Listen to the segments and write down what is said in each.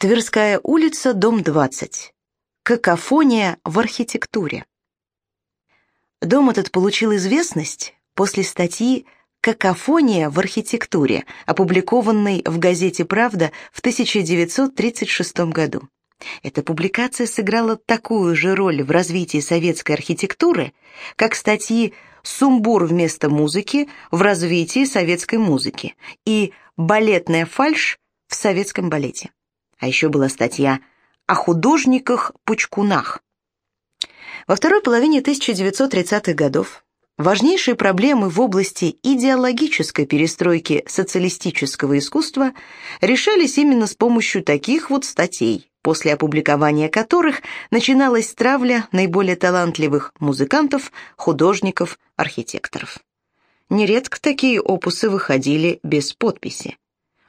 Тверская улица, дом 20. Какофония в архитектуре. Дом этот получил известность после статьи «Какофония в архитектуре», опубликованной в газете «Правда» в 1936 году. Эта публикация сыграла такую же роль в развитии советской архитектуры, как статьи «Сумбур вместо музыки» в развитии советской музыки и «Балетная фальшь» в советском балете. А еще была статья о художниках-пучкунах. Во второй половине 1930-х годов важнейшие проблемы в области идеологической перестройки социалистического искусства решались именно с помощью таких вот статей, после опубликования которых начиналась травля наиболее талантливых музыкантов, художников, архитекторов. Нередко такие опусы выходили без подписи.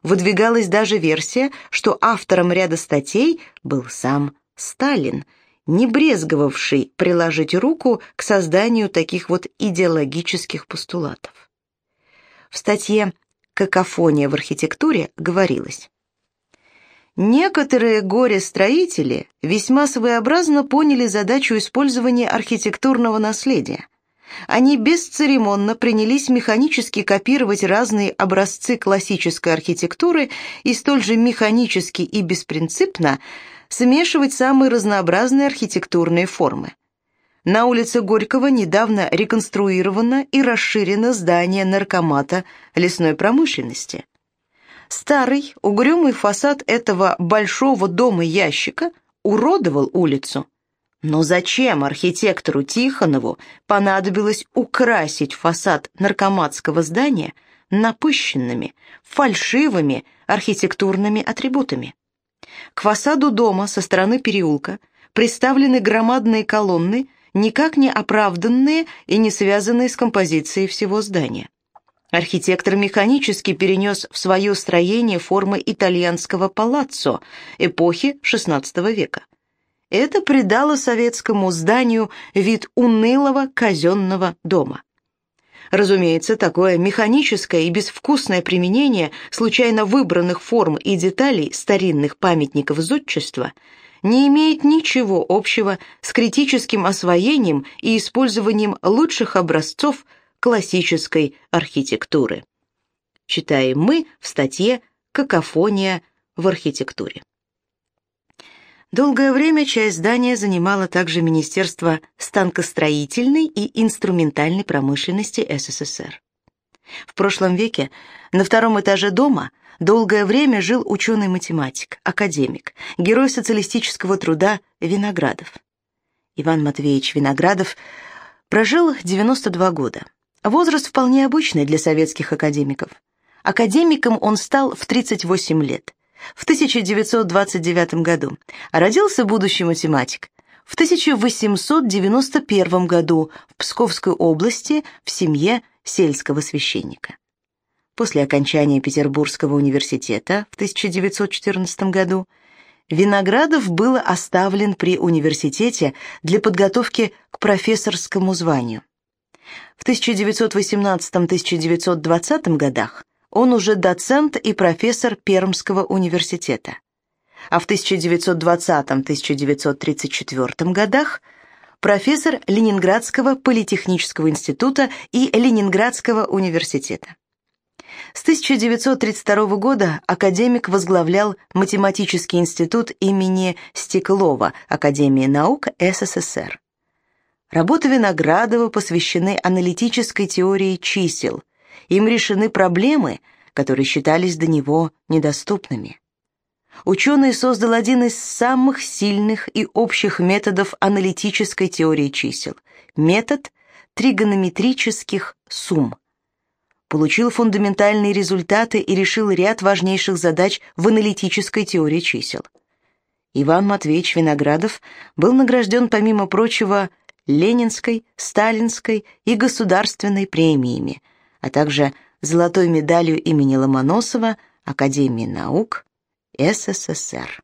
Выдвигалась даже версия, что автором ряда статей был сам Сталин, не брезговавший приложить руку к созданию таких вот идеологических постулатов. В статье «Какофония в архитектуре» говорилось Некоторые горе-строители весьма своеобразно поняли задачу использования архитектурного наследия – они бесцеремонно принялись механически копировать разные образцы классической архитектуры и столь же механически и беспринципно смешивать самые разнообразные архитектурные формы. На улице Горького недавно реконструировано и расширено здание наркомата лесной промышленности. Старый, угрюмый фасад этого большого дома-ящика уродовал улицу – но зачем архитектору Тихонову понадобилось украсить фасад наркоматского здания напыщенными, фальшивыми архитектурными атрибутами? К фасаду дома со стороны переулка приставлены громадные колонны, никак не оправданные и не связанные с композицией всего здания. Архитектор механически перенес в свое строение формы итальянского палаццо эпохи XVI века. Это придало советскому зданию вид унылого казенного дома. Разумеется, такое механическое и безвкусное применение случайно выбранных форм и деталей старинных памятников зодчества не имеет ничего общего с критическим освоением и использованием лучших образцов классической архитектуры. Читаем мы в статье «Какофония в архитектуре». Долгое время часть здания занимало также Министерство станкостроительной и инструментальной промышленности СССР. В прошлом веке на втором этаже дома долгое время жил ученый-математик, академик, герой социалистического труда Виноградов. Иван Матвеевич Виноградов прожил 92 года. Возраст вполне обычный для советских академиков. Академиком он стал в 38 лет – в 1929 году, родился будущий математик. В 1891 году в Псковской области в семье сельского священника. После окончания Петербургского университета в 1914 году Виноградов был оставлен при университете для подготовки к профессорскому званию. В 1918-1920 годах он уже доцент и профессор Пермского университета. А в 1920-1934 годах профессор Ленинградского политехнического института и Ленинградского университета. С 1932 года академик возглавлял Математический институт имени Стеклова Академии наук СССР. Работы Виноградова посвящены аналитической теории чисел, им решены проблемы, которые считались до него недоступными. Ученый создал один из самых сильных и общих методов аналитической теории чисел – метод тригонометрических сумм. Получил фундаментальные результаты и решил ряд важнейших задач в аналитической теории чисел. Иван Матвеевич Виноградов был награжден, помимо прочего, Ленинской, Сталинской и государственной премиями – а также золотой медалью имени Ломоносова Академии наук СССР.